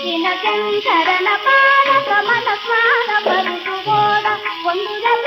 ಮುಗಿನ ಶಂಕರನ ಪಾದ ಪ್ರಮದ ಸ್ವಾದ ಬರುಗುಗೋಡ ಒಂದು ಜಗ